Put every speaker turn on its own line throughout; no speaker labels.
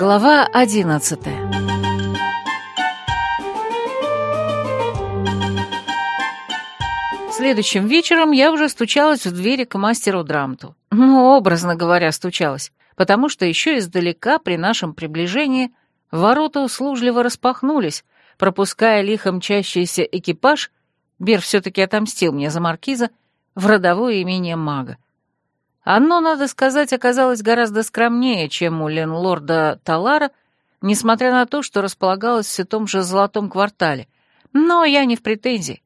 Глава одиннадцатая Следующим вечером я уже стучалась в двери к мастеру Драмту. Ну, образно говоря, стучалась, потому что еще издалека при нашем приближении ворота услужливо распахнулись, пропуская лихо мчащийся экипаж, Бер все-таки отомстил мне за маркиза, в родовое имение мага. Оно, надо сказать, оказалось гораздо скромнее, чем у ленлорда Талара, несмотря на то, что располагалось в том же золотом квартале. Но я не в претензии.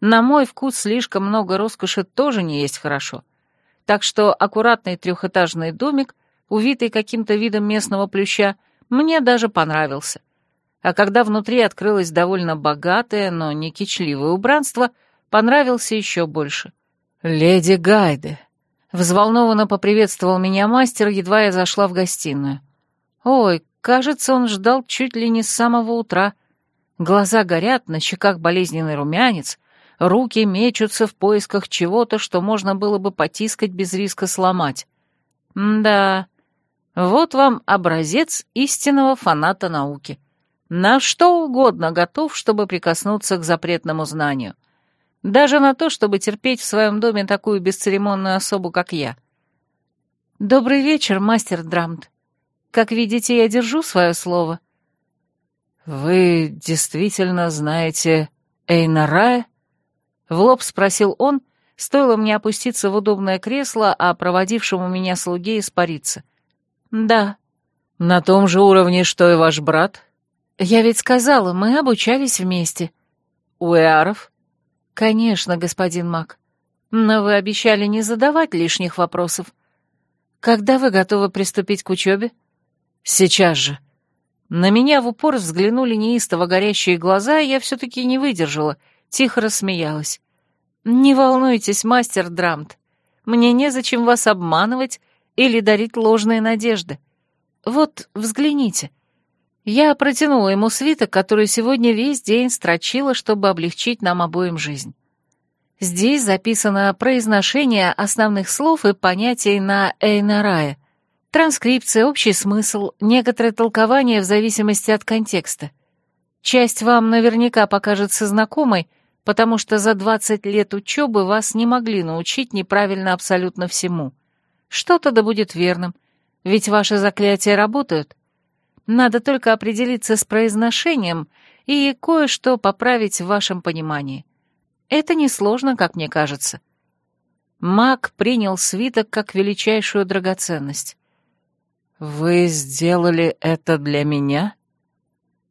На мой вкус слишком много роскоши тоже не есть хорошо. Так что аккуратный трехэтажный домик, увитый каким-то видом местного плюща, мне даже понравился. А когда внутри открылось довольно богатое, но не кичливое убранство, понравился еще больше. «Леди Гайде», Взволнованно поприветствовал меня мастер, едва я зашла в гостиную. Ой, кажется, он ждал чуть ли не с самого утра. Глаза горят, на щеках болезненный румянец, руки мечутся в поисках чего-то, что можно было бы потискать без риска сломать. М да, вот вам образец истинного фаната науки. На что угодно готов, чтобы прикоснуться к запретному знанию. Даже на то, чтобы терпеть в своем доме такую бесцеремонную особу, как я. «Добрый вечер, мастер Драмт. Как видите, я держу свое слово».
«Вы действительно знаете Эйнарая?» В лоб спросил он, стоило мне опуститься в удобное кресло, а проводившему меня слуге испариться.
«Да».
«На том же уровне, что и ваш брат?»
«Я ведь сказала, мы обучались вместе».
«У Эаров?»
«Конечно, господин Мак. Но вы обещали не задавать лишних вопросов. Когда вы готовы приступить к учебе?»
«Сейчас же». На меня в упор взглянули неистово горящие глаза, и я все-таки не выдержала, тихо рассмеялась.
«Не волнуйтесь, мастер Драмт. Мне незачем вас обманывать или дарить ложные надежды. Вот, взгляните». Я протянула ему свиток, который сегодня весь день строчила, чтобы облегчить нам обоим жизнь. Здесь записано произношение основных слов и понятий на Эйнарае, транскрипция, общий смысл, некоторое толкование в зависимости от контекста. Часть вам наверняка покажется знакомой, потому что за 20 лет учебы вас не могли научить неправильно абсолютно всему. Что-то да будет верным, ведь ваши заклятия работают — надо только определиться с произношением и кое-что поправить в вашем понимании. Это несложно, как мне кажется. Маг принял свиток как величайшую драгоценность.
«Вы сделали это для меня?»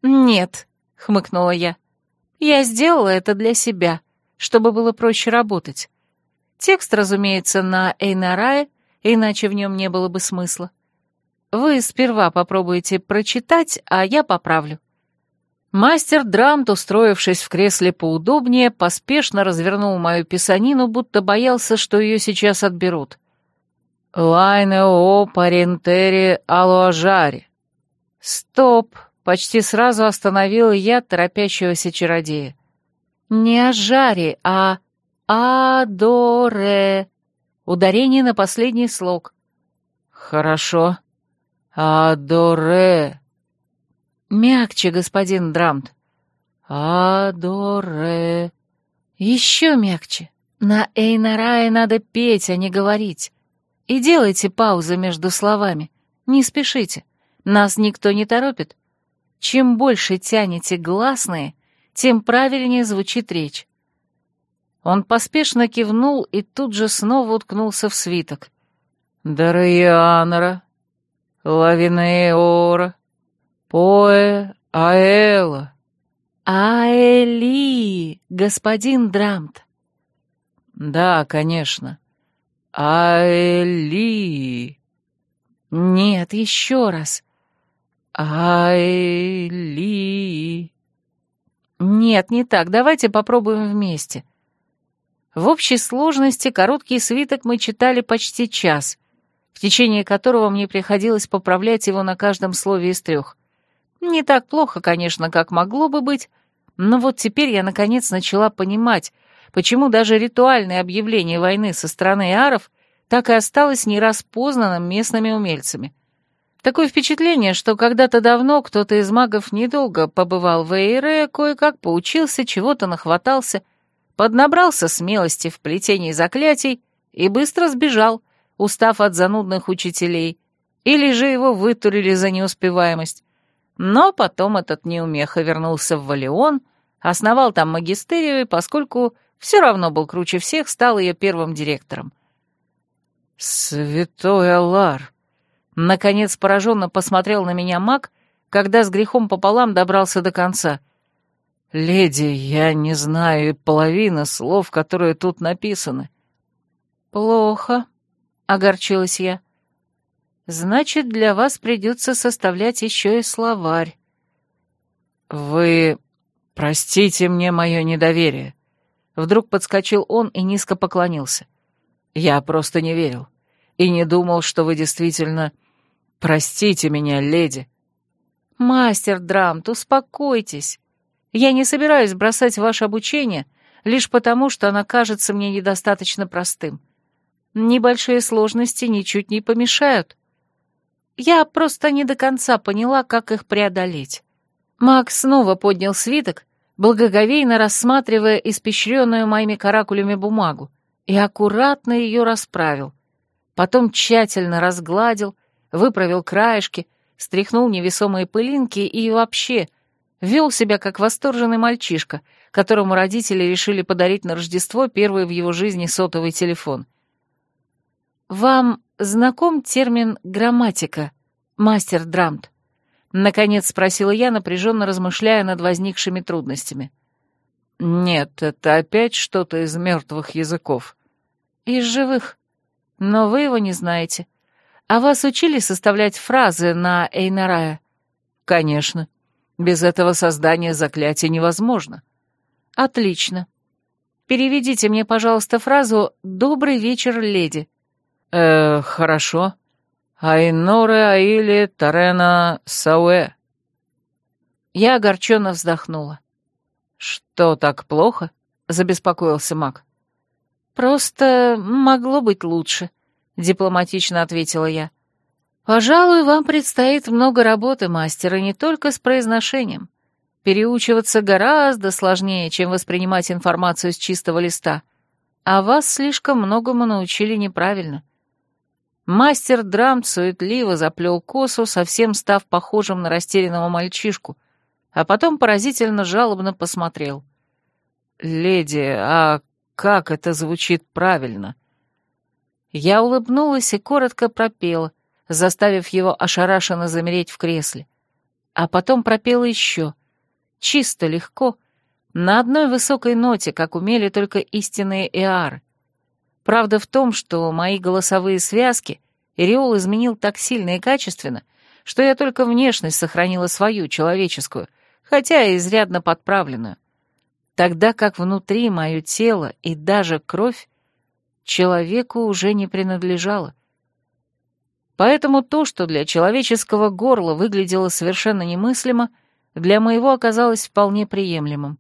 «Нет», — хмыкнула я. «Я сделала это для себя, чтобы было проще работать. Текст, разумеется, на Эйнарае, иначе в нем не было бы смысла. Вы сперва попробуйте прочитать, а я поправлю».
Мастер Драмт, устроившись в кресле поудобнее, поспешно развернул мою писанину, будто боялся, что ее сейчас отберут. «Лайне о парентери алуажари». «Стоп!» — почти сразу остановил я торопящегося чародея.
«Не ажари, а адоре». Ударение на последний слог.
«Хорошо», «Адоре!»
«Мягче, господин Драмт».
«Адоре!»
«Еще мягче. На Эйнарае надо петь, а не говорить. И делайте паузы между словами. Не спешите. Нас никто не торопит. Чем больше тянете гласные, тем правильнее звучит речь».
Он поспешно кивнул и тут же снова уткнулся в свиток. «Дарьянра, Лавинеора, Поэ, Аэла.
Аэли, господин Драмт.
Да, конечно. Аэли.
Нет, еще раз.
Аэли.
Нет, не так, давайте попробуем вместе. В общей сложности короткий свиток мы читали почти час — в течение которого мне приходилось поправлять его на каждом слове из трех. Не так плохо, конечно, как могло бы быть, но вот теперь я наконец начала понимать, почему даже ритуальное объявление войны со стороны аров так и осталось нераспознанным местными умельцами. Такое впечатление, что когда-то давно кто-то из магов недолго побывал в Эйре, кое-как поучился, чего-то нахватался, поднабрался смелости в плетении заклятий и быстро сбежал, устав от занудных учителей, или же его вытурили за неуспеваемость. Но потом этот неумеха вернулся в Валион, основал там магистерию и, поскольку все равно был круче всех, стал ее первым директором.
«Святой Алар!» Наконец пораженно посмотрел на меня маг, когда с грехом пополам добрался до конца. «Леди, я не знаю половины слов, которые тут написаны».
«Плохо», — огорчилась я. «Значит, для вас придется составлять еще и словарь».
«Вы простите мне мое недоверие». Вдруг подскочил он и низко поклонился. «Я просто не верил и не думал, что вы действительно Простите меня, леди».
«Мастер Драмт, успокойтесь. Я не собираюсь бросать ваше обучение лишь потому, что оно кажется мне недостаточно простым. Небольшие сложности ничуть не помешают. Я просто не до конца поняла, как их преодолеть». Макс снова поднял свиток, благоговейно рассматривая испещренную моими каракулями бумагу, и аккуратно ее расправил. Потом тщательно разгладил, выправил краешки, стряхнул невесомые пылинки и вообще вел себя как восторженный мальчишка, которому родители решили подарить на Рождество первый в его жизни сотовый телефон. «Вам знаком термин «грамматика», мастер Драмт?» Наконец спросила я, напряженно размышляя над возникшими трудностями.
«Нет, это опять что-то из мертвых языков».
«Из живых. Но вы его не знаете. А вас учили составлять фразы на Эйнарая?
Конечно. Без этого создание заклятия невозможно.
Отлично. Переведите мне, пожалуйста, фразу «Добрый вечер, леди».
Э, хорошо. Айноре Аили Тарена Сауэ.
Я огорченно вздохнула.
Что, так плохо? Забеспокоился маг.
Просто могло быть лучше. — дипломатично ответила я. «Пожалуй, вам предстоит много работы, мастер, и не только с произношением. Переучиваться гораздо сложнее, чем воспринимать информацию с чистого листа. А вас слишком многому научили неправильно». Мастер драм суетливо заплел косу, совсем став похожим на растерянного мальчишку, а потом поразительно жалобно посмотрел.
«Леди, а как это звучит правильно?»
Я улыбнулась и коротко пропела, заставив его ошарашенно замереть в кресле. А потом пропела еще. Чисто, легко, на одной высокой ноте, как умели только истинные эары. Правда в том, что мои голосовые связки Иреол изменил так сильно и качественно, что я только внешность сохранила свою, человеческую, хотя и изрядно подправленную. Тогда как внутри мое тело и даже кровь человеку уже не принадлежало. Поэтому то, что для человеческого горла выглядело совершенно немыслимо, для моего оказалось вполне приемлемым.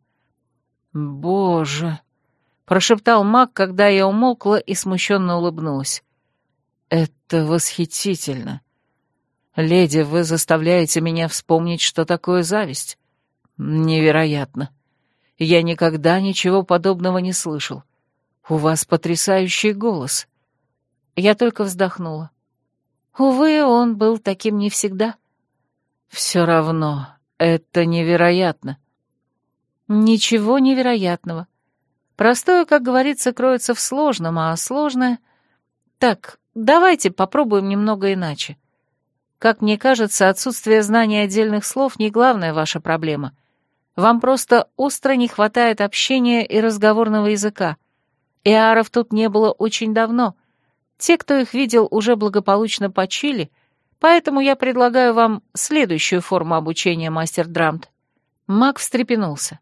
«Боже!»
— прошептал маг, когда я умолкла и смущенно улыбнулась.
«Это восхитительно. Леди, вы заставляете меня вспомнить, что такое зависть. Невероятно. Я никогда ничего подобного не слышал. «У вас потрясающий голос».
Я только вздохнула. Увы, он был таким не всегда.
Все равно, это невероятно.
Ничего невероятного. Простое, как говорится, кроется в сложном, а сложное... Так, давайте попробуем немного иначе. Как мне кажется, отсутствие знания отдельных слов не главная ваша проблема. Вам просто остро не хватает общения и разговорного языка. Иаров тут не было очень давно. Те, кто их видел, уже благополучно почили, поэтому я предлагаю вам следующую форму обучения, мастер Драмт. Маг встрепенулся.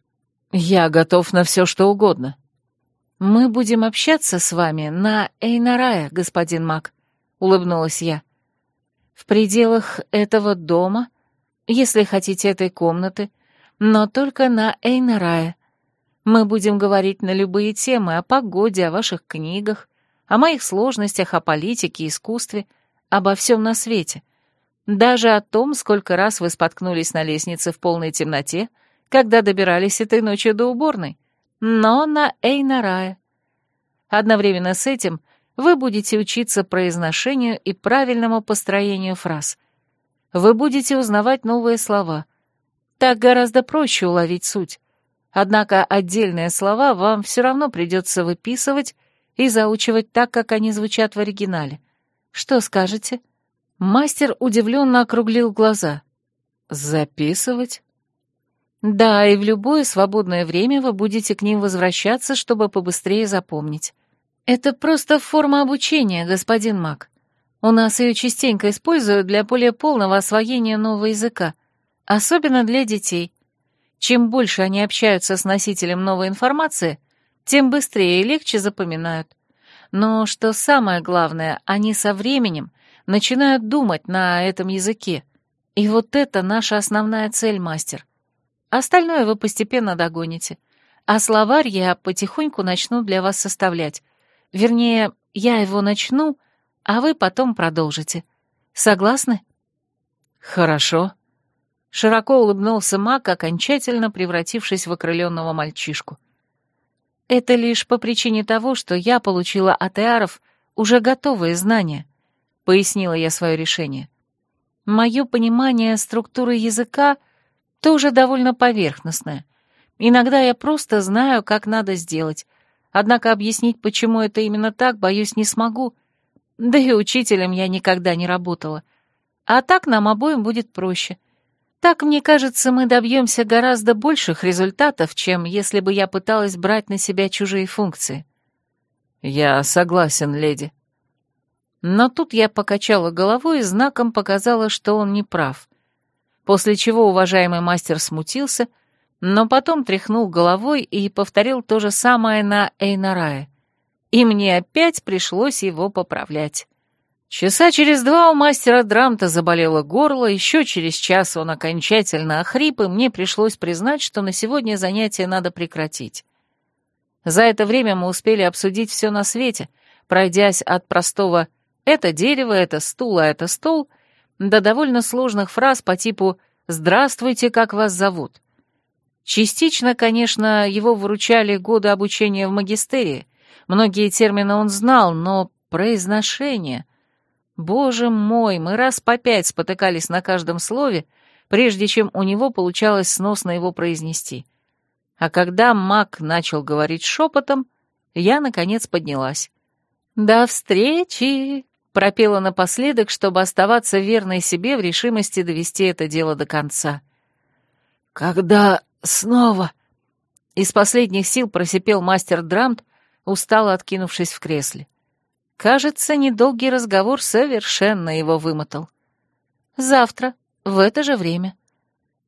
«Я готов на все, что угодно».
«Мы будем общаться с вами на Эйнарае, господин Маг», — улыбнулась я. «В пределах этого дома, если хотите этой комнаты, но только на Эйнарае. Мы будем говорить на любые темы о погоде, о ваших книгах, о моих сложностях, о политике, искусстве, обо всем на свете. Даже о том, сколько раз вы споткнулись на лестнице в полной темноте, когда добирались этой ночью до уборной, но на Эйнарае. Одновременно с этим вы будете учиться произношению и правильному построению фраз. Вы будете узнавать новые слова. Так гораздо проще уловить суть. Однако отдельные слова вам все равно придется выписывать и заучивать так, как они звучат в оригинале. Что скажете? Мастер удивленно округлил глаза. Записывать? Да, и в любое свободное время вы будете к ним возвращаться, чтобы побыстрее запомнить. Это просто форма обучения, господин Мак. У нас ее частенько используют для более полного освоения нового языка, особенно для детей. Чем больше они общаются с носителем новой информации, тем быстрее и легче запоминают. Но что самое главное, они со временем начинают думать на этом языке. И вот это наша основная цель, мастер. Остальное вы постепенно догоните. А словарь я потихоньку начну для вас составлять. Вернее, я его начну, а вы потом продолжите. Согласны?
Хорошо. Широко улыбнулся маг, окончательно превратившись в окрыленного мальчишку.
Это лишь по причине того, что я получила от Эаров уже готовые знания, пояснила я свое решение. Мое понимание структуры языка — тоже довольно поверхностная. Иногда я просто знаю, как надо сделать, однако объяснить, почему это именно так, боюсь, не смогу. Да и учителем я никогда не работала. А так нам обоим будет проще. Так, мне кажется, мы добьемся гораздо больших результатов, чем если бы я пыталась брать на себя чужие функции.
Я согласен, леди.
Но тут я покачала головой и знаком показала, что он не прав после чего уважаемый мастер смутился, но потом тряхнул головой и повторил то же самое на Эйнарае. И мне опять пришлось его поправлять. Часа через два у мастера Драмта заболело горло, еще через час он окончательно охрип, и мне пришлось признать, что на сегодня занятие надо прекратить. За это время мы успели обсудить все на свете, пройдясь от простого «это дерево, это стул, а это стол» до довольно сложных фраз по типу «Здравствуйте, как вас зовут?». Частично, конечно, его выручали годы обучения в магистерии. Многие термины он знал, но произношение... Боже мой, мы раз по пять спотыкались на каждом слове, прежде чем у него получалось сносно его произнести. А когда маг начал говорить шепотом, я, наконец, поднялась. «До встречи!» Пропела напоследок, чтобы оставаться верной себе в решимости довести это дело до конца.
«Когда снова?»
Из последних сил просипел мастер Драмт, устало откинувшись в кресле. Кажется, недолгий разговор совершенно его вымотал. «Завтра, в это же время.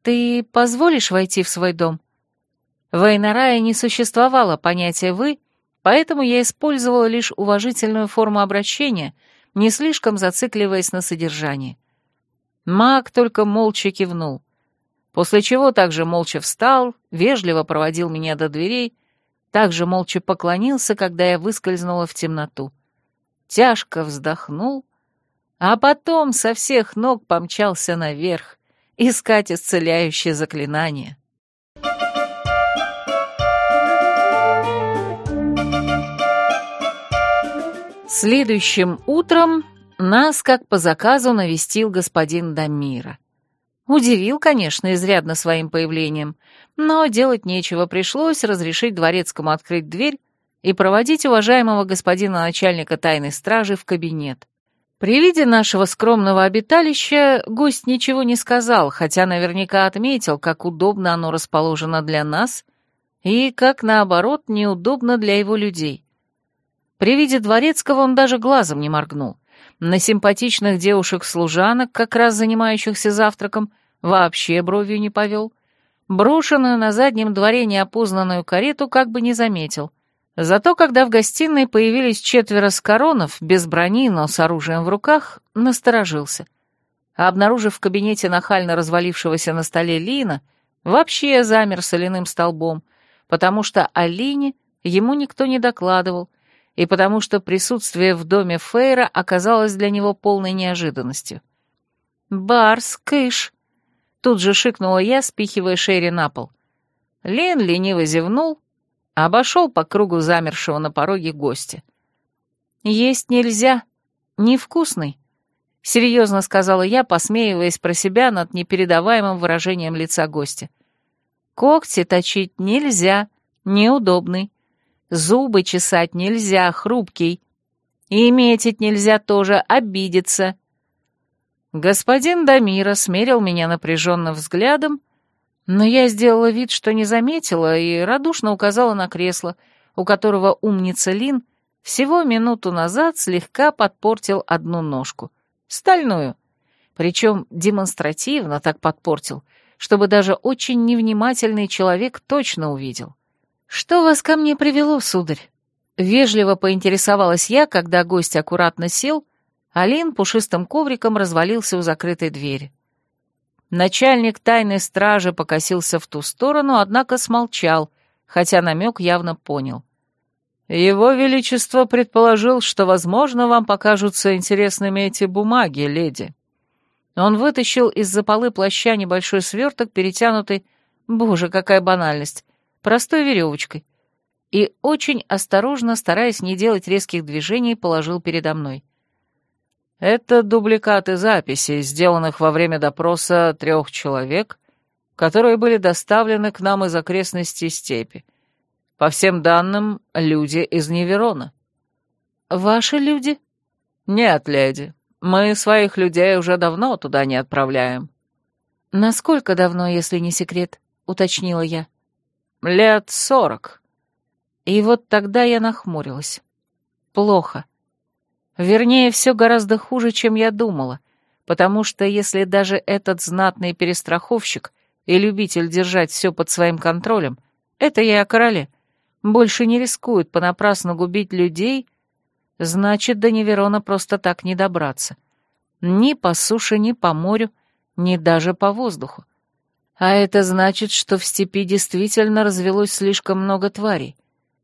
Ты позволишь войти в свой дом?» В Эйнарае не существовало понятия «вы», поэтому я использовала лишь уважительную форму обращения — не слишком зацикливаясь на содержании. Маг только молча кивнул, после чего также молча встал, вежливо проводил меня до дверей, также молча поклонился, когда я выскользнула в темноту. Тяжко вздохнул, а потом со всех ног помчался наверх искать исцеляющее заклинание. Следующим утром нас, как по заказу, навестил господин Дамира. Удивил, конечно, изрядно своим появлением, но делать нечего, пришлось разрешить дворецкому открыть дверь и проводить уважаемого господина начальника тайной стражи в кабинет. При виде нашего скромного обиталища гость ничего не сказал, хотя наверняка отметил, как удобно оно расположено для нас и, как наоборот, неудобно для его людей. При виде дворецкого он даже глазом не моргнул. На симпатичных девушек-служанок, как раз занимающихся завтраком, вообще бровью не повел. Брошенную на заднем дворе неопознанную карету как бы не заметил. Зато когда в гостиной появились четверо скоронов, без брони, но с оружием в руках, насторожился. А обнаружив в кабинете нахально развалившегося на столе Лина, вообще замер соляным столбом, потому что о Лине ему никто не докладывал, и потому что присутствие в доме Фейра оказалось для него полной неожиданностью. «Барс, кыш!» Тут же шикнула я, спихивая Шерри на пол. Лен лениво зевнул, обошел по кругу замершего на пороге гостя. «Есть нельзя. Невкусный», — серьезно сказала я, посмеиваясь про себя над непередаваемым выражением лица гостя. «Когти точить нельзя, неудобный. Зубы чесать нельзя, хрупкий. И метить нельзя тоже, обидеться». Господин Дамира смерил меня напряженным взглядом, но я сделала вид, что не заметила, и радушно указала на кресло, у которого умница Лин всего минуту назад слегка подпортил одну ножку. Стальную. Причем демонстративно так подпортил, чтобы даже очень невнимательный человек точно увидел. «Что вас ко мне привело, сударь?» Вежливо поинтересовалась я, когда гость аккуратно сел, Алин пушистым ковриком развалился у закрытой двери. Начальник тайной стражи покосился в ту сторону, однако смолчал, хотя намек явно понял. «Его Величество предположил, что, возможно, вам покажутся интересными эти бумаги, леди». Он вытащил из-за полы плаща небольшой сверток, перетянутый, боже, какая банальность, простой веревочкой, и очень осторожно, стараясь не делать резких движений, положил передо мной. Это дубликаты записей, сделанных во время допроса трех человек, которые были доставлены к нам из окрестностей степи. По всем данным, люди из Неверона. Ваши люди? Нет, леди. Мы своих людей уже давно туда не отправляем. Насколько давно, если не секрет? Уточнила я. Лет сорок. И вот тогда я нахмурилась. Плохо. Вернее, все гораздо хуже, чем я думала, потому что если даже этот знатный перестраховщик и любитель держать все под своим контролем, это я о короле, больше не рискует понапрасну губить людей, значит, до Неверона просто так не добраться. Ни по суше, ни по морю, ни даже по воздуху. А это значит, что в степи действительно развелось слишком много тварей.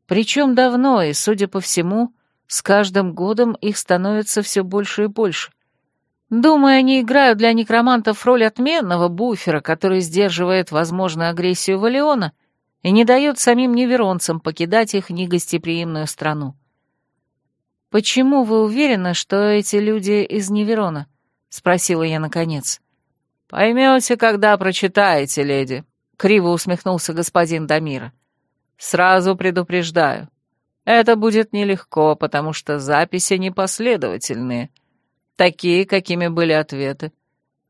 Причем давно, и, судя по всему, с каждым годом их становится все больше и больше. Думаю, они играют для некромантов роль отменного буфера, который сдерживает возможную агрессию Валиона и не дает самим неверонцам покидать их негостеприимную страну. «Почему вы уверены, что эти люди из Неверона?» — спросила я наконец. «Поймете, когда прочитаете, леди», — криво усмехнулся господин Дамира. «Сразу предупреждаю. Это будет нелегко, потому что записи непоследовательные, такие, какими были ответы.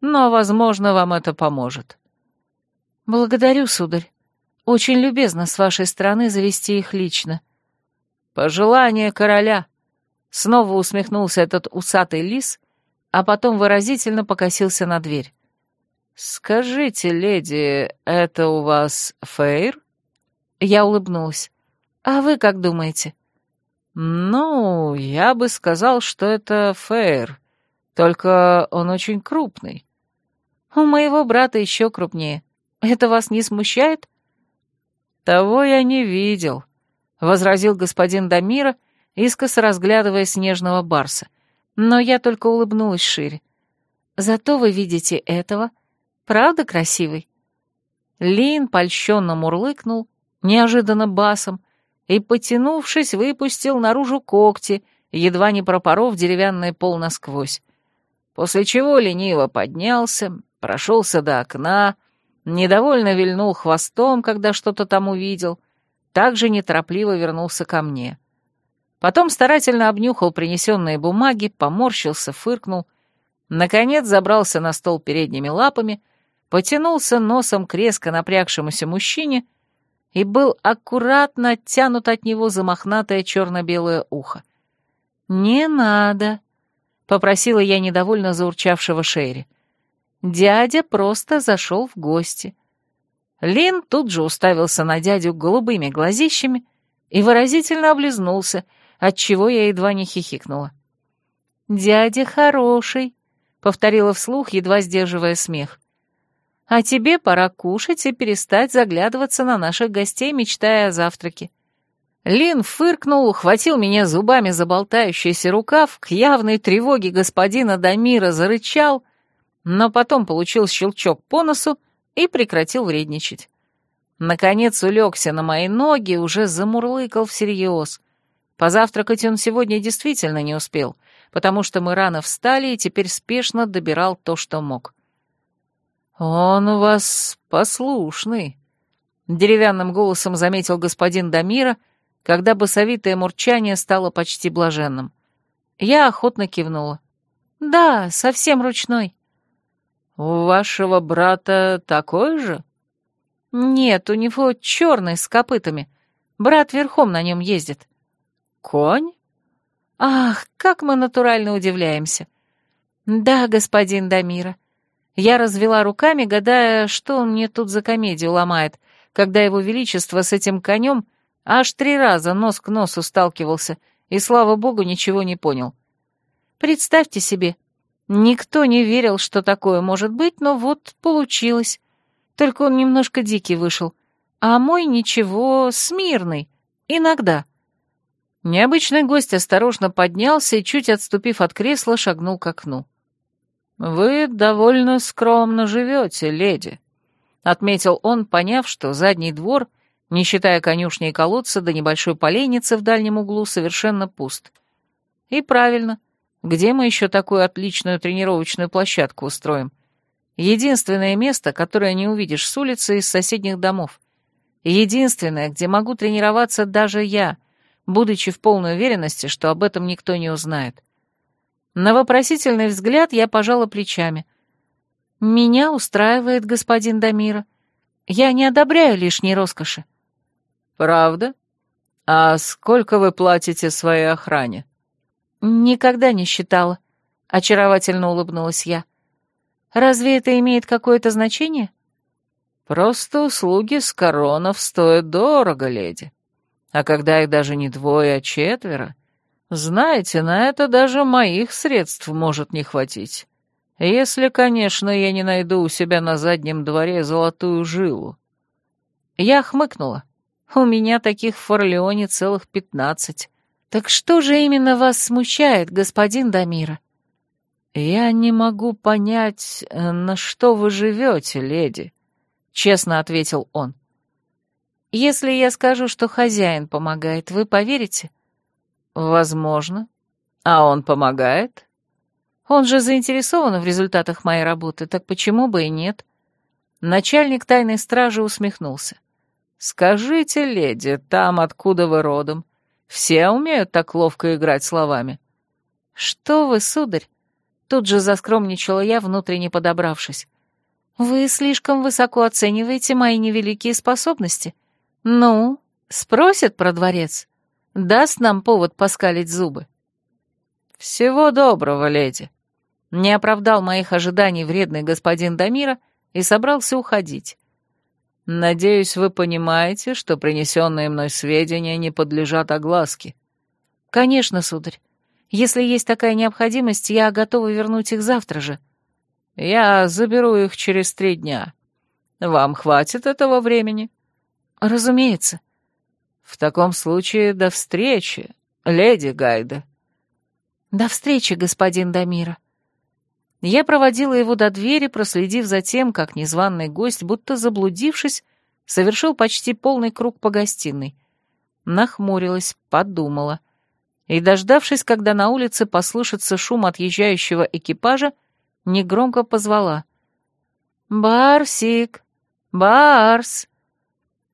Но, возможно, вам это поможет. Благодарю, сударь. Очень любезно с вашей стороны завести их лично. Пожелание короля. Снова усмехнулся этот усатый лис, а потом выразительно покосился на дверь. «Скажите, леди, это у вас Фейр?» Я улыбнулась. А вы как думаете? Ну, я бы сказал, что это Фейр, только он очень крупный. У моего брата еще крупнее. Это вас не смущает? Того я не видел, — возразил господин Дамира, искоса разглядывая снежного барса. Но я только улыбнулась шире. Зато вы видите этого. Правда красивый? Лин польщенно мурлыкнул, неожиданно басом, и, потянувшись, выпустил наружу когти, едва не пропоров деревянный пол насквозь. После чего лениво поднялся, прошелся до окна, недовольно вильнул хвостом, когда что-то там увидел, также неторопливо вернулся ко мне. Потом старательно обнюхал принесенные бумаги, поморщился, фыркнул, наконец забрался на стол передними лапами, потянулся носом к резко напрягшемуся мужчине — и был аккуратно оттянут от него за мохнатое черно-белое ухо. «Не надо», — попросила я недовольно заурчавшего Шерри. Дядя просто зашел в гости. Лин тут же уставился на дядю голубыми глазищами и выразительно облизнулся, отчего я едва не хихикнула. «Дядя хороший», — повторила вслух, едва сдерживая смех. А тебе пора кушать и перестать заглядываться на наших гостей, мечтая о завтраке». Лин фыркнул, ухватил меня зубами за болтающийся рукав, к явной тревоге господина Дамира зарычал, но потом получил щелчок по носу и прекратил вредничать. Наконец улегся на мои ноги уже замурлыкал всерьез. Позавтракать он сегодня действительно не успел, потому что мы рано встали и теперь спешно добирал то, что мог. «Он у вас послушный», — деревянным голосом заметил господин Дамира, когда басовитое мурчание стало почти блаженным. Я охотно кивнула. «Да, совсем ручной». «У вашего брата такой же?» «Нет, у него черный, с копытами. Брат верхом на нем ездит». «Конь?» «Ах, как мы натурально удивляемся!» «Да, господин Дамира». Я развела руками, гадая, что он мне тут за комедию ломает, когда его величество с этим конем аж три раза нос к носу сталкивался и, слава богу, ничего не понял. Представьте себе, никто не верил, что такое может быть, но вот получилось. Только он немножко дикий вышел. А мой ничего, смирный. Иногда. Необычный гость осторожно поднялся и, чуть отступив от кресла, шагнул к окну. «Вы довольно скромно живете, леди», — отметил он, поняв, что задний двор, не считая конюшни и колодца до небольшой поленницы в дальнем углу, совершенно пуст. И правильно. Где мы еще такую отличную тренировочную площадку устроим? Единственное место, которое не увидишь с улицы из соседних домов. Единственное, где могу тренироваться даже я, будучи в полной уверенности, что об этом никто не узнает. На вопросительный взгляд я пожала плечами. «Меня устраивает господин Дамира. Я не одобряю лишней роскоши».
«Правда? А сколько вы платите своей охране?»
«Никогда не считала», — очаровательно улыбнулась я. Разве это имеет какое-то значение?
Просто услуги с коронов стоят дорого, леди. А когда их даже не двое, а четверо, знаете, на это даже моих средств может не хватить. Если, конечно, я не найду у себя на заднем дворе золотую жилу.
Я хмыкнула. У меня таких в Форлеоне целых пятнадцать. Так что же именно вас смущает, господин Дамира?
«Я не могу понять, э, на что вы живете, леди», — честно ответил он.
«Если я скажу, что хозяин помогает, вы поверите?»
«Возможно. А он помогает?»
«Он же заинтересован в результатах моей работы, так почему бы и нет?» Начальник тайной стражи усмехнулся.
«Скажите, леди, там, откуда вы родом, все умеют так ловко играть словами?»
«Что вы, сударь?» Тут же заскромничала я, внутренне подобравшись. «Вы слишком высоко оцениваете мои невеликие способности. Ну, спросят про дворец. Даст нам повод поскалить зубы».
«Всего доброго, леди».
Не оправдал моих ожиданий вредный господин Дамира и собрался уходить.
«Надеюсь, вы понимаете, что принесенные мной сведения не подлежат огласке».
«Конечно, сударь. Если есть такая необходимость, я готова вернуть их завтра же».
«Я заберу их через три дня. Вам хватит этого времени?»
«Разумеется».
«В таком случае до встречи, леди Гайда».
«До встречи, господин Дамира». Я проводила его до двери, проследив за тем, как незваный гость, будто заблудившись, совершил почти полный круг по гостиной. Нахмурилась, подумала — и, дождавшись, когда на улице послышится шум отъезжающего экипажа, негромко позвала. «Барсик! Барс!»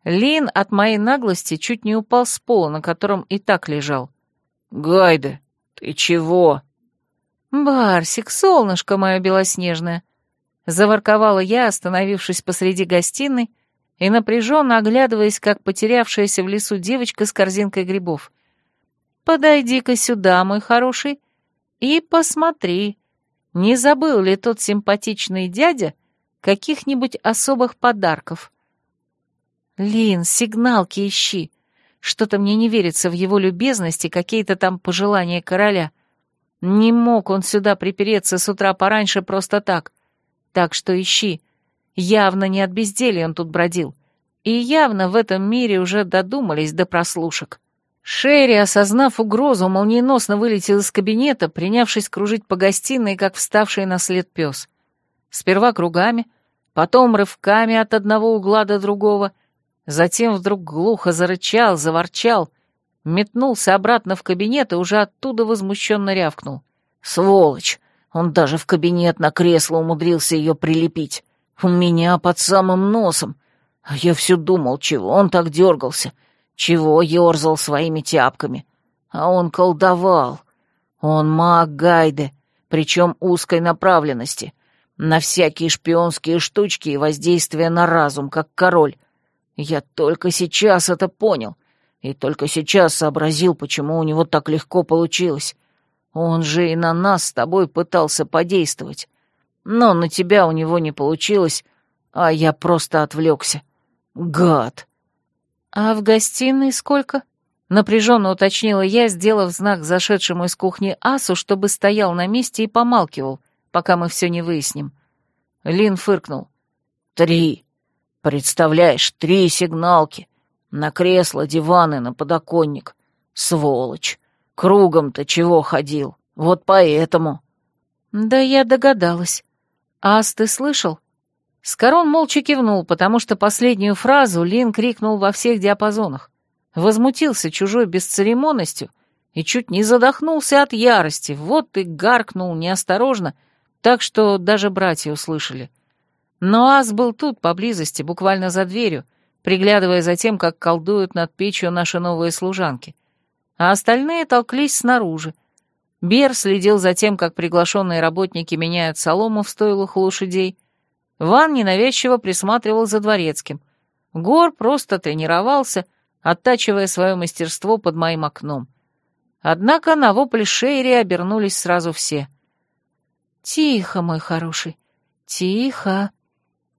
Лин от моей наглости чуть не упал с пола, на котором и так лежал.
«Гайда, ты чего?»
«Барсик, солнышко мое белоснежное!» Заворковала я, остановившись посреди гостиной и напряженно оглядываясь, как потерявшаяся в лесу девочка с корзинкой грибов. Подойди-ка сюда, мой хороший, и посмотри, не забыл ли тот симпатичный дядя каких-нибудь особых подарков. Лин, сигналки ищи. Что-то мне не верится в его любезности, какие-то там пожелания короля. Не мог он сюда припереться с утра пораньше просто так. Так что ищи. Явно не от безделья он тут бродил. И явно в этом мире уже додумались до прослушек. Шерри, осознав угрозу, молниеносно вылетел из кабинета, принявшись кружить по гостиной, как вставший на след пес. Сперва кругами, потом рывками от одного угла до другого, затем вдруг глухо зарычал, заворчал, метнулся обратно в кабинет и уже оттуда возмущенно рявкнул. «Сволочь! Он даже в кабинет на кресло умудрился ее прилепить. У меня под самым носом. А я все думал, чего он так дергался, чего ерзал своими тяпками. А он колдовал. Он маг Гайде, причем узкой направленности, на всякие шпионские штучки и воздействие на разум, как король. Я только сейчас это понял, и только сейчас сообразил, почему у него так легко получилось. Он же и на нас с тобой пытался подействовать. Но на тебя у него не получилось, а я просто отвлекся. Гад!» «А в гостиной сколько?» — напряженно уточнила я, сделав знак зашедшему из кухни Асу, чтобы стоял на месте и помалкивал, пока мы все не выясним. Лин фыркнул. «Три. Представляешь, три сигналки. На кресло, диваны, на подоконник. Сволочь. Кругом-то чего ходил? Вот поэтому». «Да я догадалась. Ас, ты слышал?» Скорон молча кивнул, потому что последнюю фразу Лин крикнул во всех диапазонах. Возмутился чужой бесцеремонностью и чуть не задохнулся от ярости, вот и гаркнул неосторожно, так что даже братья услышали. Но Ас был тут, поблизости, буквально за дверью, приглядывая за тем, как колдуют над печью наши новые служанки. А остальные толклись снаружи. Бер следил за тем, как приглашенные работники меняют солому в стойлах лошадей. Ван ненавязчиво присматривал за дворецким. Гор просто тренировался, оттачивая свое мастерство под моим окном. Однако на вопль Шейри обернулись сразу все — «Тихо, мой хороший, тихо».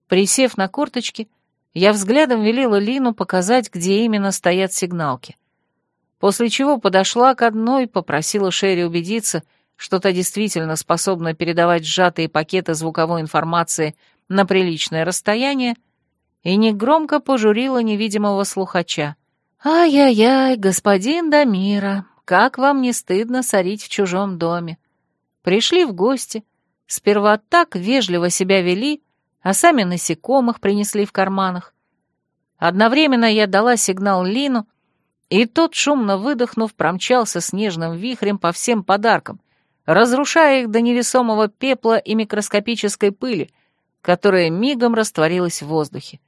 Присев на корточки, я взглядом велела Лину показать, где именно стоят сигналки. После чего подошла к одной, попросила Шерри убедиться, что та действительно способна передавать сжатые пакеты звуковой информации на приличное расстояние, и негромко пожурила невидимого слухача. «Ай-яй-яй, господин Дамира, как вам не стыдно сорить в чужом доме? Пришли в гости, Сперва так вежливо себя вели, а сами насекомых принесли в карманах. Одновременно я дала сигнал Лину, и тот, шумно выдохнув, промчался снежным вихрем по всем подаркам, разрушая их до невесомого пепла и микроскопической пыли, которая мигом растворилась в воздухе.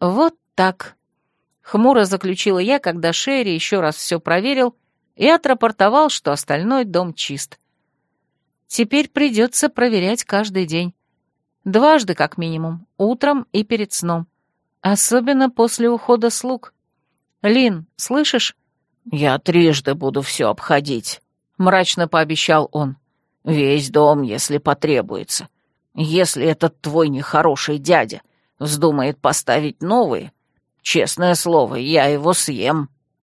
«Вот так», — хмуро заключила я, когда Шерри еще раз все проверил и отрапортовал, что остальной дом чист. Теперь придется проверять каждый день. Дважды, как минимум, утром и перед сном. Особенно после ухода слуг. Лин, слышишь? «Я трижды буду все обходить», — мрачно пообещал он. «Весь дом, если потребуется. Если этот твой нехороший дядя вздумает поставить новые, честное слово, я его съем».